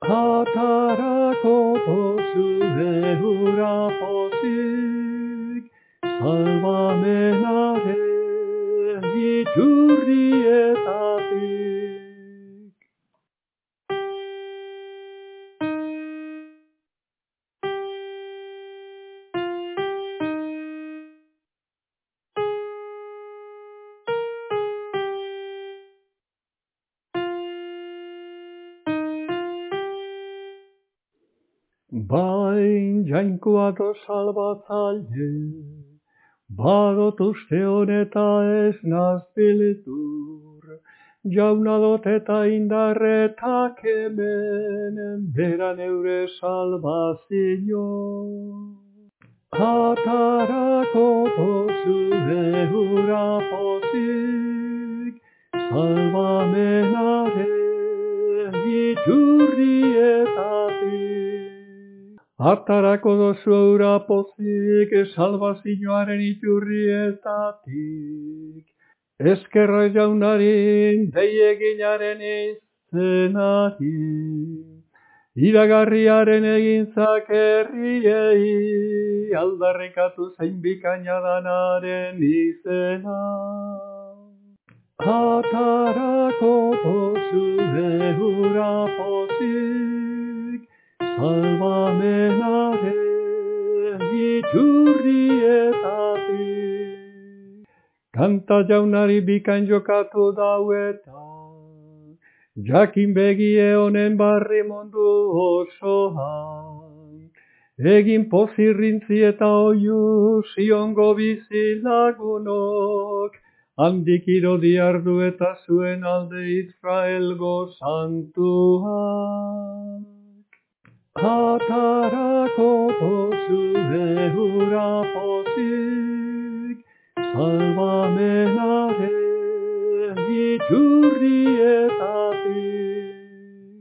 Atarako pozue hura pozik, salvamenaren. Bain jainkoa do salbatzaile, badot uste honeta ez nazpilitur, jauna dot eta indarretak hemen, beran eure salvazio. Atarako pozue hura pozik, salvamenaren iturrietatik. Atarako dozu eura pozik, salvazioaren iturrietatik. Eskerra jaunarin deieginaren izenari, iragarriaren egintzak herriei, aldarrikatu zein bikaina danaren izena. Atarako pozue hura pozik, salvamenaren Kanta jaunari bikain jokatu dauetan, jakin begie honen barri mundu osoan. Egin pozirrintzi eta oiu ziongo bizilagunok, handik irodi ardu eta zuen alde Israelgo santuak. Atarako salvamenaren iturrietatik.